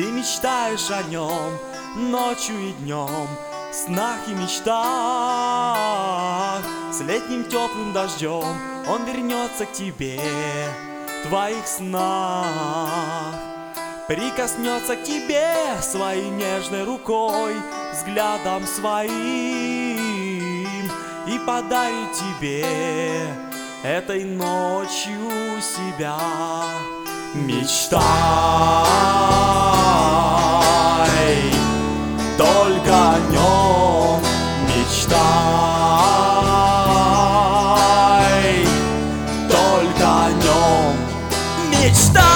Ты мечтаешь о нем ночью и днем В снах и мечтах. С летним теплым дождем Он вернется к тебе В твоих снах. Прикоснется к тебе своей нежной рукой Взглядом своим И подарит тебе этой ночью себя. Мечтай, It's starts.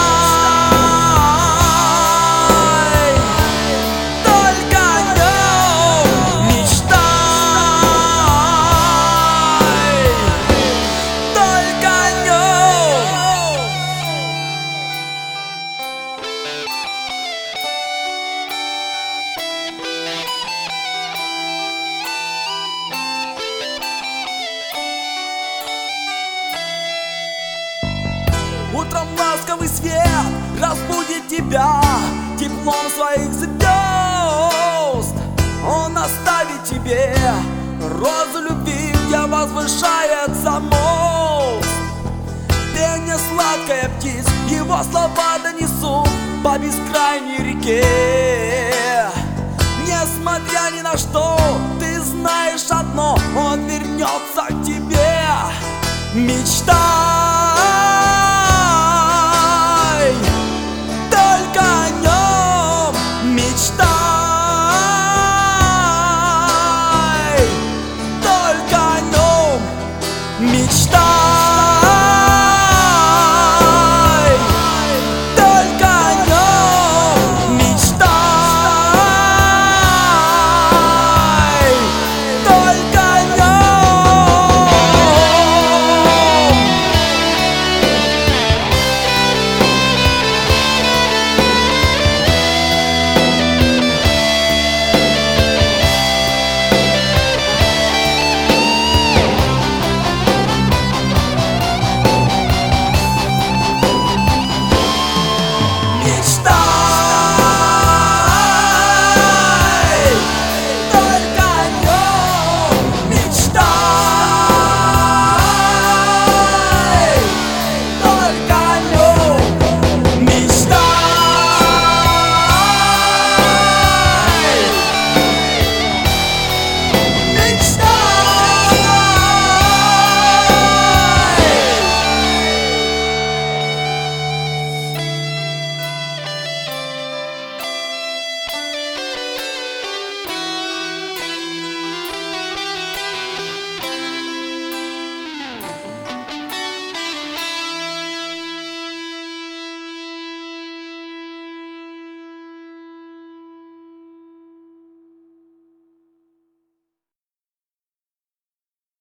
Ласковый свет разбудит тебя Теплом своих звезд. Он оставит тебе розу любви, где возвышается мост. Пение сладкая птиц, его слова донесут по бескрайней реке. Несмотря ни на что, ты знаешь одно, он вернется к тебе. Мечтай